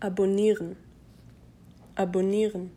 abonnieren, abonnieren.